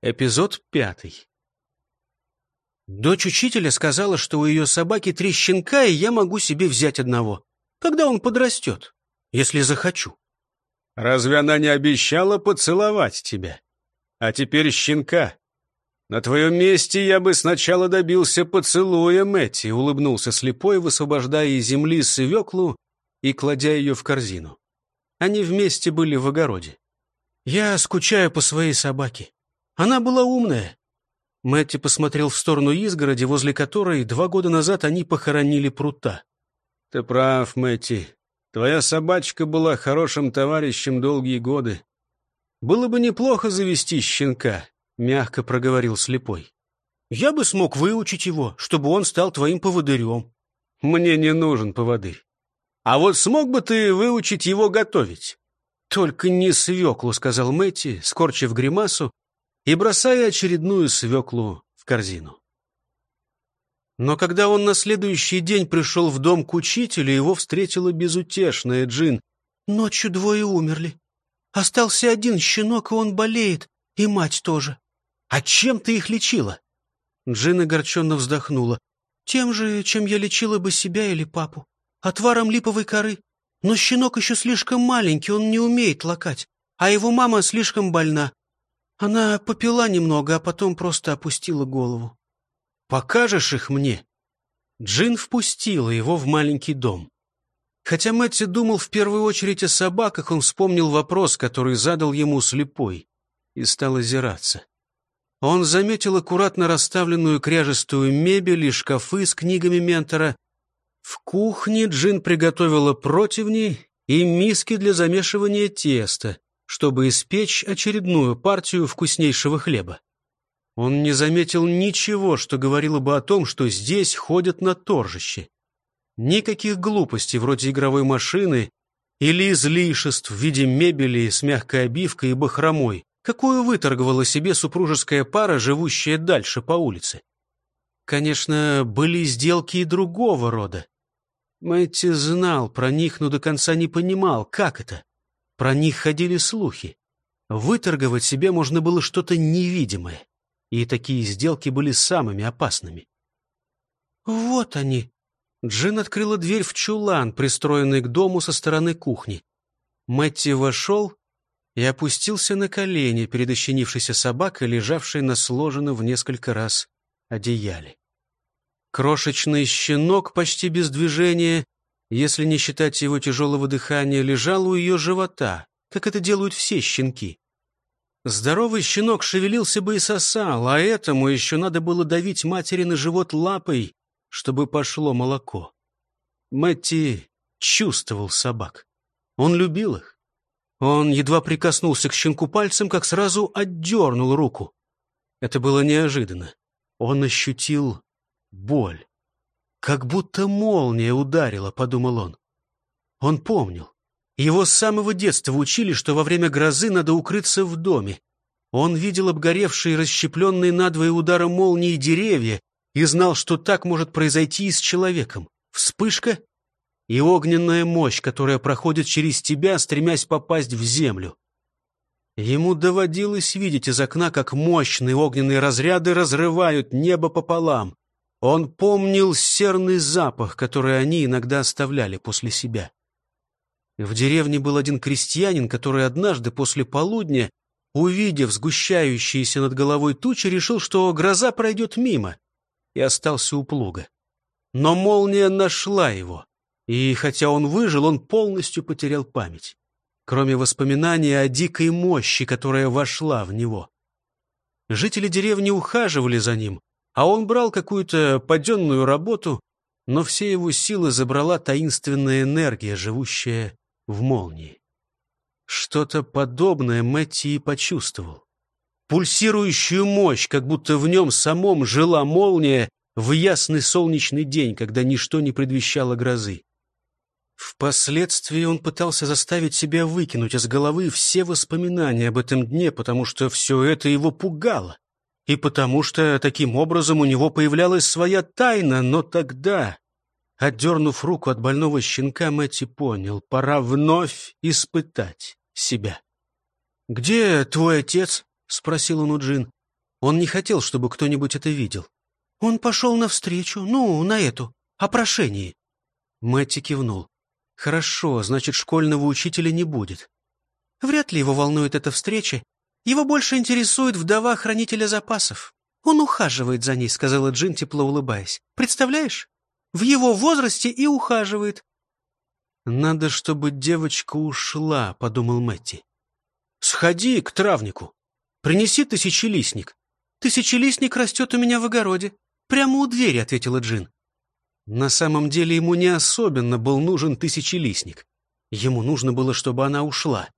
Эпизод пятый. Дочь учителя сказала, что у ее собаки три щенка, и я могу себе взять одного, когда он подрастет, если захочу. Разве она не обещала поцеловать тебя? А теперь щенка. На твоем месте я бы сначала добился поцелуя Мэтти, улыбнулся слепой, высвобождая из земли свеклу и кладя ее в корзину. Они вместе были в огороде. Я скучаю по своей собаке. Она была умная. Мэтти посмотрел в сторону изгороди, возле которой два года назад они похоронили прута. «Ты прав, Мэтти. Твоя собачка была хорошим товарищем долгие годы. Было бы неплохо завести щенка», — мягко проговорил слепой. «Я бы смог выучить его, чтобы он стал твоим поводырем». «Мне не нужен поводырь. А вот смог бы ты выучить его готовить?» «Только не свеклу», — сказал Мэтти, скорчив гримасу и бросая очередную свеклу в корзину. Но когда он на следующий день пришел в дом к учителю, его встретила безутешная Джин. «Ночью двое умерли. Остался один щенок, и он болеет, и мать тоже. А чем ты их лечила?» Джин огорченно вздохнула. «Тем же, чем я лечила бы себя или папу. Отваром липовой коры. Но щенок еще слишком маленький, он не умеет лакать, а его мама слишком больна. Она попила немного, а потом просто опустила голову. «Покажешь их мне?» Джин впустила его в маленький дом. Хотя Мэтти думал в первую очередь о собаках, он вспомнил вопрос, который задал ему слепой, и стал озираться. Он заметил аккуратно расставленную кряжестую мебель и шкафы с книгами ментора. В кухне Джин приготовила противни и миски для замешивания теста чтобы испечь очередную партию вкуснейшего хлеба. Он не заметил ничего, что говорило бы о том, что здесь ходят на торжище. Никаких глупостей вроде игровой машины или излишеств в виде мебели с мягкой обивкой и бахромой, какую выторговала себе супружеская пара, живущая дальше по улице. Конечно, были сделки и другого рода. Мэтти знал про них, но до конца не понимал, как это. Про них ходили слухи. Выторговать себе можно было что-то невидимое, и такие сделки были самыми опасными. «Вот они!» Джин открыла дверь в чулан, пристроенный к дому со стороны кухни. Мэтти вошел и опустился на колени перед ощенившейся собакой, лежавшей на сложенном в несколько раз одеяле. Крошечный щенок, почти без движения, если не считать его тяжелого дыхания, лежал у ее живота, как это делают все щенки. Здоровый щенок шевелился бы и сосал, а этому еще надо было давить матери на живот лапой, чтобы пошло молоко. Мэтти чувствовал собак. Он любил их. Он едва прикоснулся к щенку пальцем, как сразу отдернул руку. Это было неожиданно. Он ощутил боль. Как будто молния ударила, подумал он. Он помнил. Его с самого детства учили, что во время грозы надо укрыться в доме. Он видел обгоревшие, расщепленные надвое ударом молнии деревья и знал, что так может произойти и с человеком. Вспышка и огненная мощь, которая проходит через тебя, стремясь попасть в землю. Ему доводилось видеть из окна, как мощные огненные разряды разрывают небо пополам. Он помнил серный запах, который они иногда оставляли после себя. В деревне был один крестьянин, который однажды после полудня, увидев сгущающиеся над головой тучи, решил, что гроза пройдет мимо, и остался у плуга. Но молния нашла его, и хотя он выжил, он полностью потерял память, кроме воспоминаний о дикой мощи, которая вошла в него. Жители деревни ухаживали за ним, а он брал какую-то паденную работу, но все его силы забрала таинственная энергия, живущая в молнии. Что-то подобное Мэтти и почувствовал. Пульсирующую мощь, как будто в нем самом жила молния в ясный солнечный день, когда ничто не предвещало грозы. Впоследствии он пытался заставить себя выкинуть из головы все воспоминания об этом дне, потому что все это его пугало и потому что таким образом у него появлялась своя тайна, но тогда, отдернув руку от больного щенка, Мэтти понял, пора вновь испытать себя. «Где твой отец?» — спросил он у Джин. Он не хотел, чтобы кто-нибудь это видел. «Он пошел навстречу, ну, на эту, о прошении». Мэтти кивнул. «Хорошо, значит, школьного учителя не будет. Вряд ли его волнует эта встреча. Его больше интересует вдова хранителя запасов. Он ухаживает за ней», — сказала Джин, тепло улыбаясь. «Представляешь? В его возрасте и ухаживает». «Надо, чтобы девочка ушла», — подумал Мэтти. «Сходи к травнику. Принеси тысячелистник. Тысячелистник растет у меня в огороде. Прямо у двери», — ответила Джин. На самом деле ему не особенно был нужен тысячелистник. Ему нужно было, чтобы она ушла.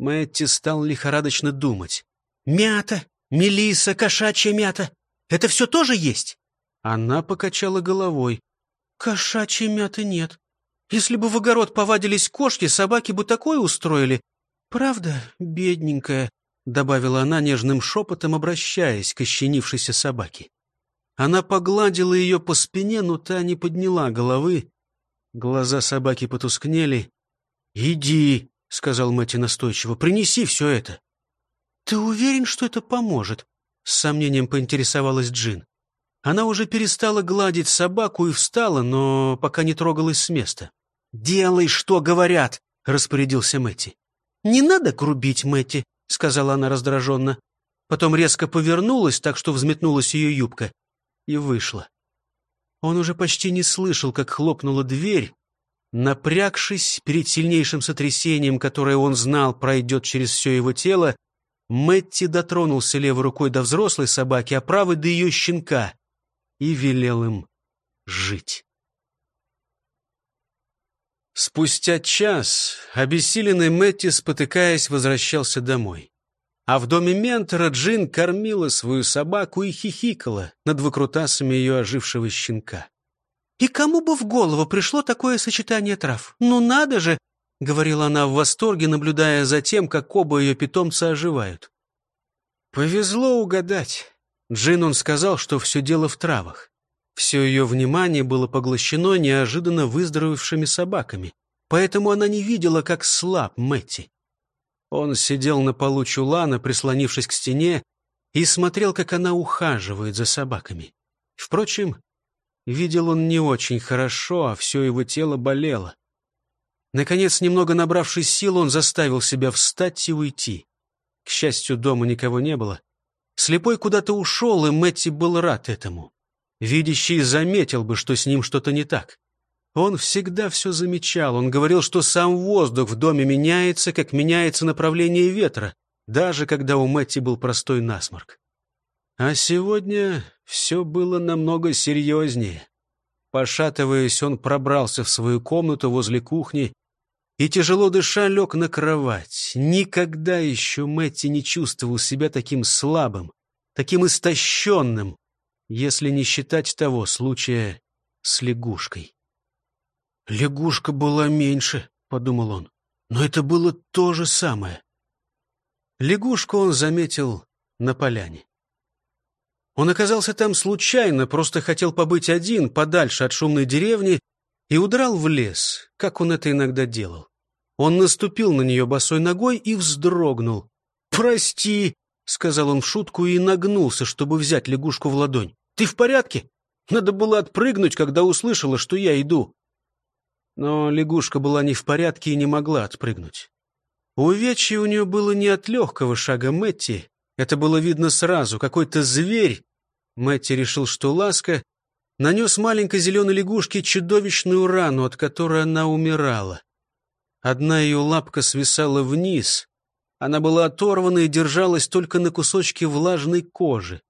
Мэтти стал лихорадочно думать. «Мята, мелиса, кошачья мята. Это все тоже есть?» Она покачала головой. «Кошачьей мяты нет. Если бы в огород повадились кошки, собаки бы такое устроили. Правда, бедненькая?» — добавила она нежным шепотом, обращаясь к ощенившейся собаке. Она погладила ее по спине, но та не подняла головы. Глаза собаки потускнели. «Иди», — сказал Мэтти настойчиво, — «принеси все это». «Ты уверен, что это поможет?» — с сомнением поинтересовалась Джин. Она уже перестала гладить собаку и встала, но пока не трогалась с места. «Делай, что говорят!» — распорядился Мэтти. «Не надо грубить, Мэтти», — сказала она раздраженно. Потом резко повернулась, так что взметнулась ее юбка и вышла. Он уже почти не слышал, как хлопнула дверь. Напрягшись перед сильнейшим сотрясением, которое он знал пройдет через все его тело, Мэтти дотронулся левой рукой до взрослой собаки, а правой до ее щенка и велел им жить. Спустя час обессиленный Мэтти, спотыкаясь, возвращался домой. А в доме ментора Джин кормила свою собаку и хихикала над выкрутасами ее ожившего щенка. «И кому бы в голову пришло такое сочетание трав? Ну надо же!» — говорила она в восторге, наблюдая за тем, как оба ее питомца оживают. Повезло угадать. Джин он сказал, что все дело в травах. Все ее внимание было поглощено неожиданно выздоровевшими собаками, поэтому она не видела, как слаб Мэтти. Он сидел на полу чулана, прислонившись к стене, и смотрел, как она ухаживает за собаками. Впрочем, видел он не очень хорошо, а все его тело болело. Наконец, немного набравшись сил, он заставил себя встать и уйти. К счастью, дома никого не было. Слепой куда-то ушел, и Мэтти был рад этому. Видящий заметил бы, что с ним что-то не так. Он всегда все замечал. Он говорил, что сам воздух в доме меняется, как меняется направление ветра, даже когда у Мэтти был простой насморк. А сегодня все было намного серьезнее. Пошатываясь, он пробрался в свою комнату возле кухни и, тяжело дыша, лег на кровать. Никогда еще Мэтти не чувствовал себя таким слабым, таким истощенным, если не считать того случая с лягушкой. «Лягушка была меньше», — подумал он. «Но это было то же самое». Лягушку он заметил на поляне. Он оказался там случайно, просто хотел побыть один, подальше от шумной деревни, и удрал в лес, как он это иногда делал. Он наступил на нее босой ногой и вздрогнул. «Прости», — сказал он в шутку и нагнулся, чтобы взять лягушку в ладонь. «Ты в порядке? Надо было отпрыгнуть, когда услышала, что я иду». Но лягушка была не в порядке и не могла отпрыгнуть. Увечье у нее было не от легкого шага Мэтти. Это было видно сразу. Какой-то зверь. Мэтти решил, что ласка нанес маленькой зеленой лягушке чудовищную рану, от которой она умирала. Одна ее лапка свисала вниз. Она была оторвана и держалась только на кусочке влажной кожи.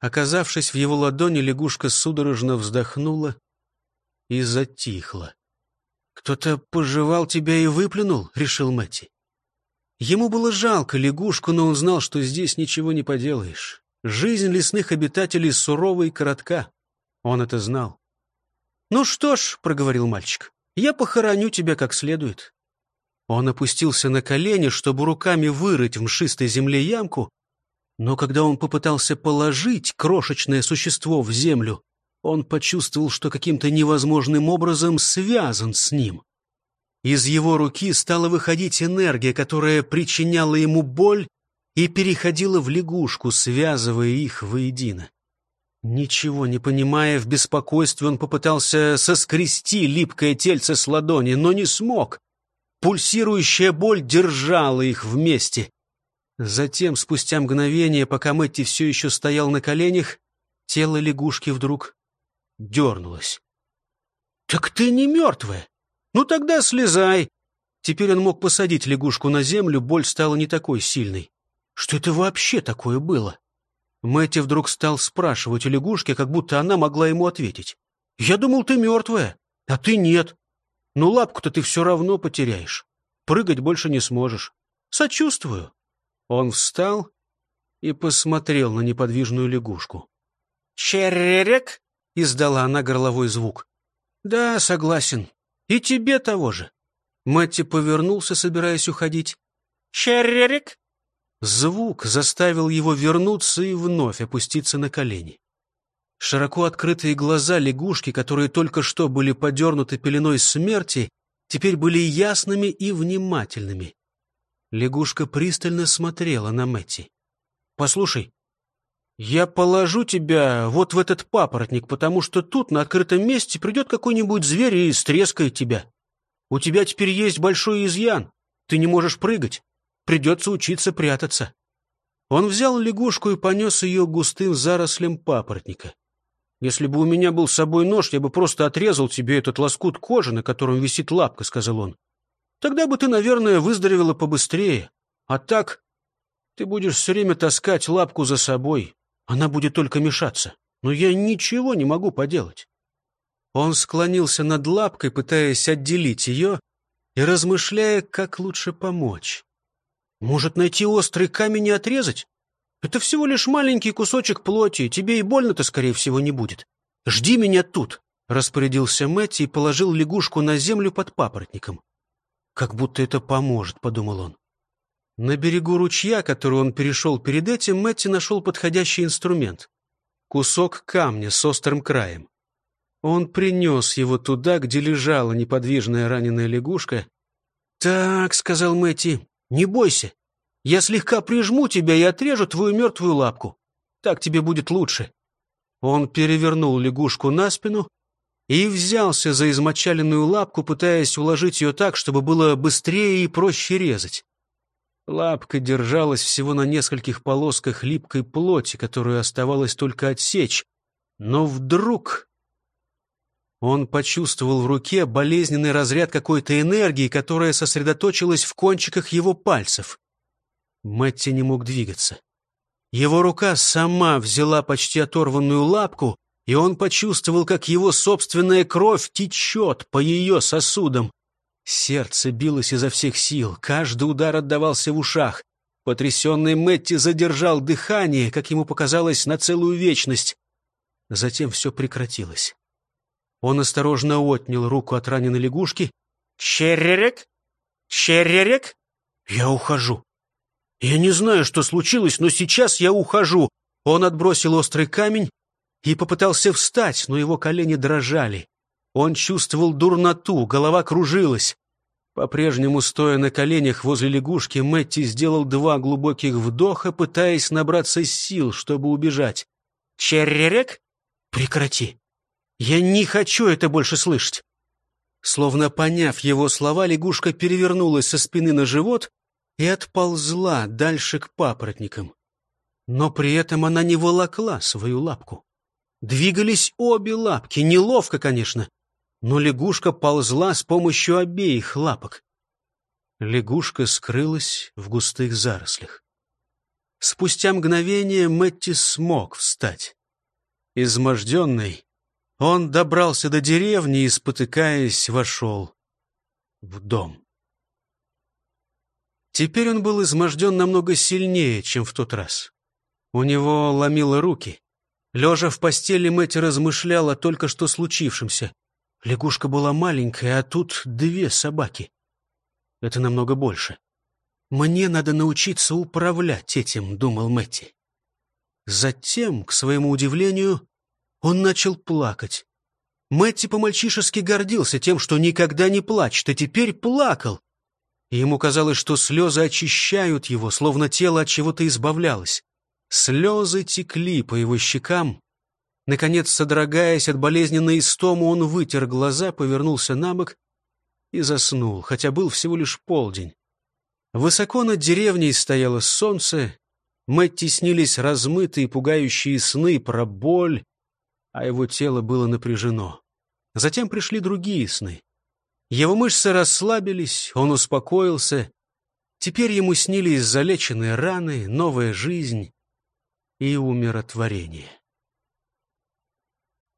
Оказавшись в его ладони, лягушка судорожно вздохнула и затихла. «Кто-то пожевал тебя и выплюнул?» — решил Мэтти. Ему было жалко лягушку, но он знал, что здесь ничего не поделаешь. Жизнь лесных обитателей сурова и коротка. Он это знал. «Ну что ж», — проговорил мальчик, — «я похороню тебя как следует». Он опустился на колени, чтобы руками вырыть в мшистой земле ямку, но когда он попытался положить крошечное существо в землю, он почувствовал, что каким-то невозможным образом связан с ним. Из его руки стала выходить энергия, которая причиняла ему боль и переходила в лягушку, связывая их воедино. Ничего не понимая, в беспокойстве он попытался соскрести липкое тельце с ладони, но не смог. Пульсирующая боль держала их вместе. Затем, спустя мгновение, пока Мэтти все еще стоял на коленях, тело лягушки вдруг дернулось. «Так ты не мертвая! Ну тогда слезай!» Теперь он мог посадить лягушку на землю, боль стала не такой сильной. Что это вообще такое было? Мэтти вдруг стал спрашивать у лягушки, как будто она могла ему ответить. «Я думал, ты мертвая, а ты нет. Ну лапку-то ты все равно потеряешь. Прыгать больше не сможешь. Сочувствую». Он встал и посмотрел на неподвижную лягушку. «Черерек!» — издала она горловой звук. «Да, согласен. И тебе того же». Мэтти повернулся, собираясь уходить. «Черерек!» Звук заставил его вернуться и вновь опуститься на колени. Широко открытые глаза лягушки, которые только что были подернуты пеленой смерти, теперь были ясными и внимательными. Лягушка пристально смотрела на Мэтти. «Послушай, я положу тебя вот в этот папоротник, потому что тут, на открытом месте, придет какой-нибудь зверь и стрескает тебя. У тебя теперь есть большой изъян. Ты не можешь прыгать. Придется учиться прятаться. Он взял лягушку и понес ее густым зарослям папоротника. «Если бы у меня был с собой нож, я бы просто отрезал тебе этот лоскут кожи, на котором висит лапка», — сказал он. «Тогда бы ты, наверное, выздоровела побыстрее. А так ты будешь все время таскать лапку за собой. Она будет только мешаться. Но я ничего не могу поделать». Он склонился над лапкой, пытаясь отделить ее и размышляя, как лучше помочь. Может, найти острый камень и отрезать? Это всего лишь маленький кусочек плоти, тебе и больно-то, скорее всего, не будет. Жди меня тут, — распорядился Мэтти и положил лягушку на землю под папоротником. Как будто это поможет, — подумал он. На берегу ручья, который он перешел перед этим, Мэтти нашел подходящий инструмент. Кусок камня с острым краем. Он принес его туда, где лежала неподвижная раненая лягушка. «Так», — сказал Мэтти, не бойся. Я слегка прижму тебя и отрежу твою мертвую лапку. Так тебе будет лучше». Он перевернул лягушку на спину и взялся за измочаленную лапку, пытаясь уложить ее так, чтобы было быстрее и проще резать. Лапка держалась всего на нескольких полосках липкой плоти, которую оставалось только отсечь. Но вдруг он почувствовал в руке болезненный разряд какой-то энергии, которая сосредоточилась в кончиках его пальцев. Мэтти не мог двигаться. Его рука сама взяла почти оторванную лапку, и он почувствовал, как его собственная кровь течет по ее сосудам. Сердце билось изо всех сил, каждый удар отдавался в ушах. Потрясенный Мэтти задержал дыхание, как ему показалось, на целую вечность. Затем все прекратилось. Он осторожно отнял руку от раненой лягушки. «Черерек? Черерек? Я ухожу. Я не знаю, что случилось, но сейчас я ухожу». Он отбросил острый камень и попытался встать, но его колени дрожали. Он чувствовал дурноту, голова кружилась. По-прежнему, стоя на коленях возле лягушки, Мэтти сделал два глубоких вдоха, пытаясь набраться сил, чтобы убежать. «Черерек? Прекрати! Я не хочу это больше слышать. Словно поняв его слова, лягушка перевернулась со спины на живот и отползла дальше к папоротникам. Но при этом она не волокла свою лапку. Двигались обе лапки, неловко, конечно, но лягушка ползла с помощью обеих лапок. Лягушка скрылась в густых зарослях. Спустя мгновение Мэтти смог встать. Изможденный, он добрался до деревни и, спотыкаясь, вошел в дом. Теперь он был изможден намного сильнее, чем в тот раз. У него ломило руки. Лежа в постели, Мэтти размышлял о только что случившемся. Лягушка была маленькая, а тут две собаки. Это намного больше. «Мне надо научиться управлять этим», — думал Мэтти. Затем, к своему удивлению, он начал плакать. Мэтти по-мальчишески гордился тем, что никогда не плачет, а теперь плакал. ему казалось, что слезы очищают его, словно тело от чего-то избавлялось. Слезы текли по его щекам. Наконец, содрогаясь от болезненной истомы, он вытер глаза, повернулся на бок и заснул, хотя был всего лишь полдень. Высоко над деревней стояло солнце, Мэтти снились размытые пугающие сны про боль, а его тело было напряжено. Затем пришли другие сны. Его мышцы расслабились, он успокоился. Теперь ему снились залеченные раны, новая жизнь и умиротворение.